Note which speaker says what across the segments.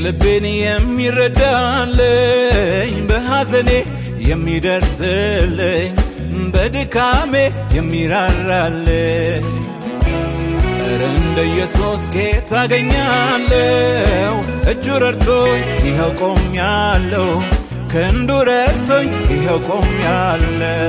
Speaker 1: የልቤን የሚረዳልኝ በሐዘኔ የሚደርስልኝ በድካሜ የሚራራልኝ ኧረ እንደ ኢየሱስ ጌታ አገኛለሁ። እጁ ረድቶኝ ይኸው ቆሜያለሁ። ክንዱ ረድቶኝ ይኸው ቆሜያለሁ።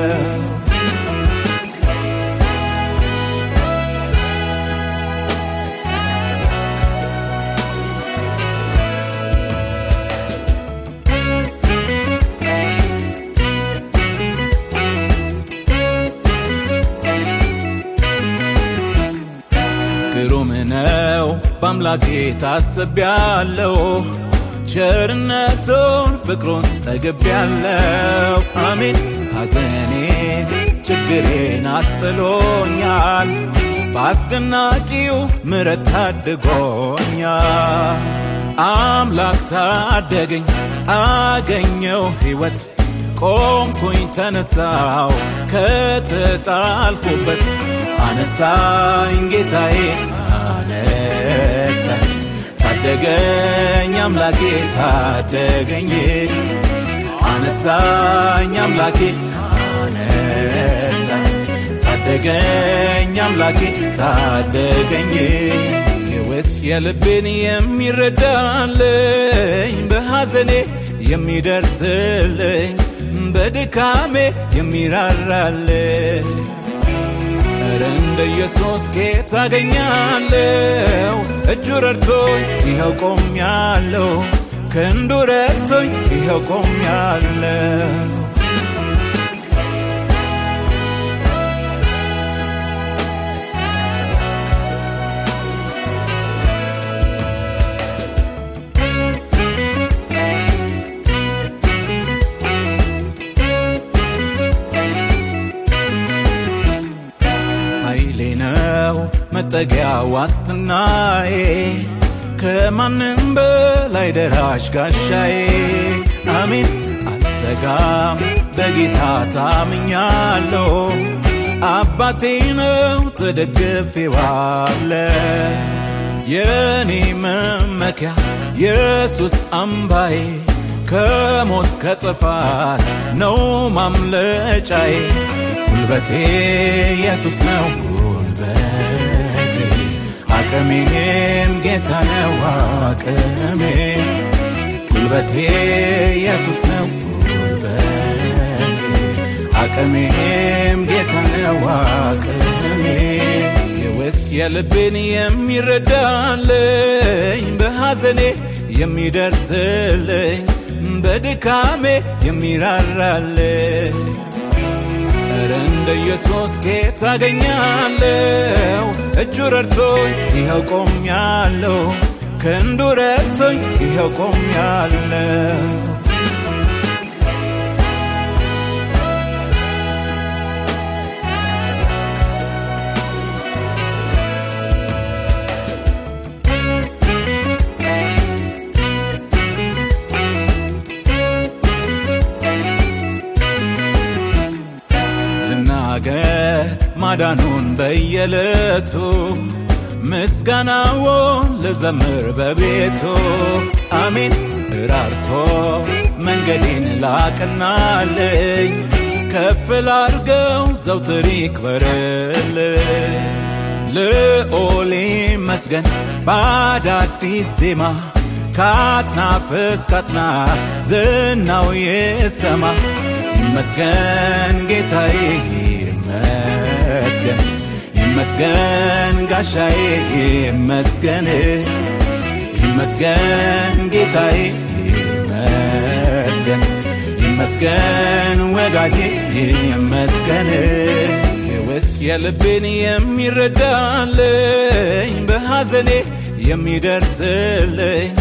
Speaker 1: ግሩም ነው በአምላኬ ታስቤያለሁ። ቸርነቱን ፍቅሩን ጠግቤያለሁ። አሜን ሐዘኔን ችግሬን አስጥሎኛል። በአስደናቂው ምሕረት ታድጎኛል። አምላክ ታደገኝ አገኘው ሕይወት ቆምኩኝ ተነሳው ከተጣልኩበት አነሳኝ ጌታዬ አነሳኝ። ታደገኝ አምላኬ ታደገኝ አነሳኝ አምላኬ አነሳኝ። ታደገኝ አምላኬ ታደገኝ የውስጥ የልቤን የሚረዳልኝ በሐዘኔ የሚደርስልኝ በድካሜ የሚራራልኝ እንደ ኢየሱስ ጌታ አገኛለሁ። እጁ ረድቶኝ ይኸው ቆሜያለሁ። ክንዱ ረድቶኝ ይኸው ቆሜያለሁ። መጠጊያ ዋስትናዬ ከማንም በላይ ደራሽ ጋሻዬ። አሜን አልሰጋም በጌታ ታምኛለሁ። አባቴ ነው ተደግፌዋለ የኔ መመኪያ ኢየሱስ አምባዬ ከሞት ከጥፋት ነው ማምለጫዬ። ጉልበቴ ኢየሱስ ነው ጉልበቴ አቅሜም ጌታ ነው አቅሜ ጉልበቴ ኢየሱስ ነው ጉልበቴ አቅሜም ጌታ ነው አቅሜ የውስጥ የልቤን የሚረዳልኝ በሐዘኔ የሚደርስልኝ በድካሜ የሚራራልኝ ኧረ እንደ ኢየሱስ ጌታ አገኛለሁ። እጁ ረድቶኝ ይኸው ቆሜያለሁ። ክንዱ ረድቶኝ ይኸው ቆሜያለሁ። ማዳኑን በየዕለቱ ምስጋናውን ልዘምር በቤቱ አሜን። እራርቶ መንገዴን ላቅናልኝ ከፍ ላርገው ዘውትር ይክበርልኝ። ልዑል ይመስገን በአዳዲስ ዜማ ከአጥናፍ እስከ አጥናፍ ዝናው ይሰማ። ይመስገን ጌታዬ ይመስገን ጋሻዬ ይመስገን ይመስገን ጌታዬ ይመስገን ይመስገን ወጋጄ ይመስገን የውስጥ የልቤን የሚረዳልኝ በሐዘኔ የሚደርስልኝ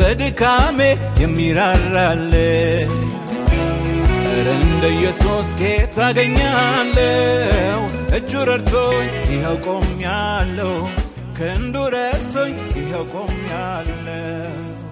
Speaker 1: በድካሜ የሚራራልኝ ኧረ እንደ ኢየሱስ ጌታ አገኛለሁ። እጁ ረድቶኝ ይኸው ቆሜያለሁ። ክንዱ ረድቶኝ ይኸው ቆሜያለሁ።